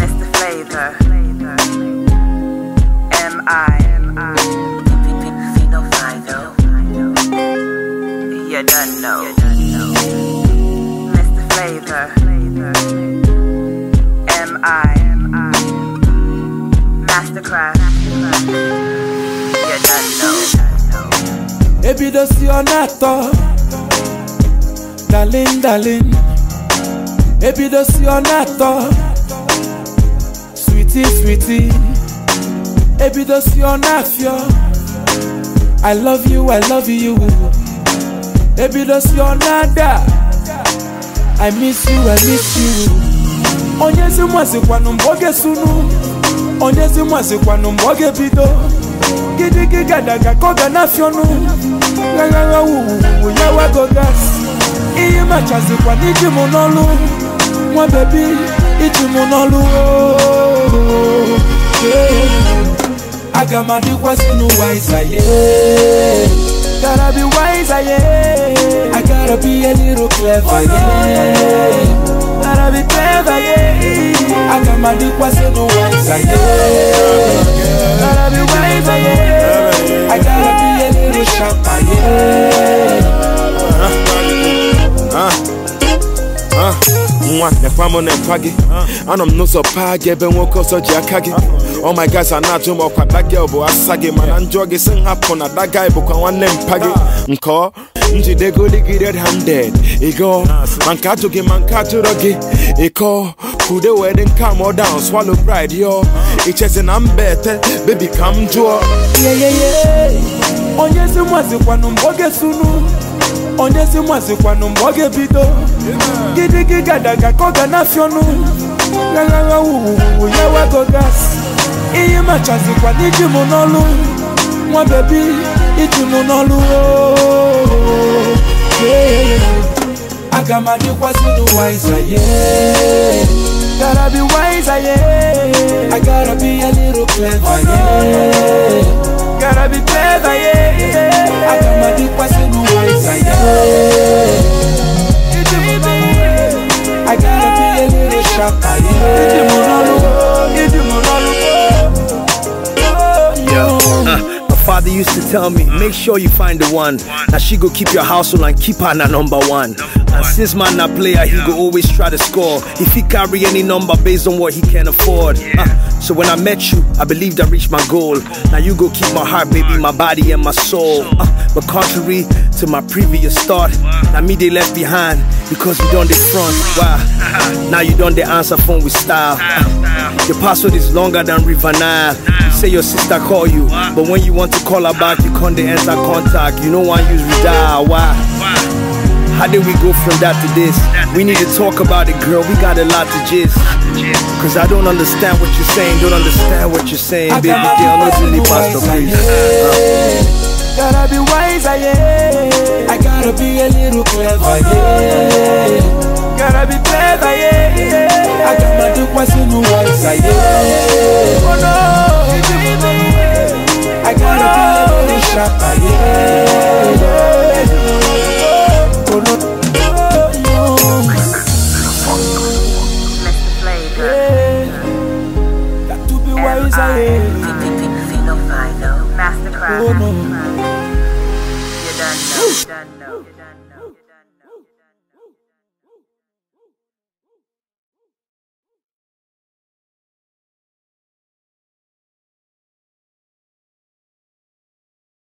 Mr. Flavour. M.I. Fino Fido. You done know. Mr. Flavour. M.I. Masterkraft. You done know. ebidosi ọ na-atọ dalin dalin ebidosi ọ na-atọ switi switi ebidosi ọ na-afịọ i love you i love you. Ebidosi ọ na-ada i miss you i miss you. Onyezi mmasịkwanụ mgbe ọ ga-esunu onyezi mmasịkwanụ mgbe ọ ga-ebido gidigi gadaga ka ọ ga na-afịọnụ ghagagha wuwuwu ya wago gas ihe machazikwa n'iji mụ n'ọlụ nwa bebi iji mụ n'ọlụ ooo. Yeah. aga m adịkwasị n'ụwa ịzaye gotta be wiser yeah. I gotta be a little clever yeah. Gotta be clever yeah. Aga m adịkwasị n'ụwa ịzaye gotta nwa nekwa m nekwa gị anọ m n'ụzọ paa gị ebe nwoke ọzọ ji aka gị Oh my guys a na-ajụ m ọkwa dagel bụ asa gị mana njọ gị si m hapụ na dagai bụkwa nwanne mpa gị nkọ njidegoli gị red handed. Ịgọ ma nke ajụ gị ma nke ajụrọ gị ịkọ kude wee dị nka m down swallow pride yo. Ichezi na mba ete bebi ka m jụọ yeyeye onyezi mwazikwanụ mgbe ọ ga-esunu onyezi mwazikwanụ mgbe ọ ga-ebido gidigi gadaga ka ọ ga na-afịọnụ ghagagha wuwuwu ya wago gas ihe machazikwa n'iji mụ n'ọlụ nwa bebi iji mụ n'ọlụ ooo. Yeah. aga m adịkwasị n'ụwa ịzaye gotta be wiser yeah. I gotta clever yeah gotta be clever yeah aga m adịkwasị n'ụwa ịzaye iji mụ n'ọlụ I gotta be a little sharper yeah Yo, my father used to tell me, make sure you find the one. Now she go keep your household and keep her na number one. Since man na player, he go always try to score. If he carry any number based on what he can afford. Uh, so when I met you, I believed I reached my goal. Now you go keep my heart, baby, my body and my soul. Uh, but contrary to my previous thought, now me they left behind because you done the front. Wow. Now you done the answer phone with style. Uh, your password is longer than River Nile. You say your sister call you, but when you want to call her back, you can't enter contact. You know one use redial. Why? How did we go from that to this? We need to talk about it, girl. We got a lot to gist. Cause I don't understand what you're saying. Don't understand what you're saying, baby girl. No silly pastor, please. Gotta be wiser, yeah. I gotta be a little clever, yeah. Gotta be clever, yeah. I got my dick was in the wiser, yeah. Oh no, I gotta be a little sharper, yeah. To be wiser, yeah. Fino Fido. Masterkraft. Oh no. You done know. You done know.